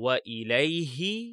وإليه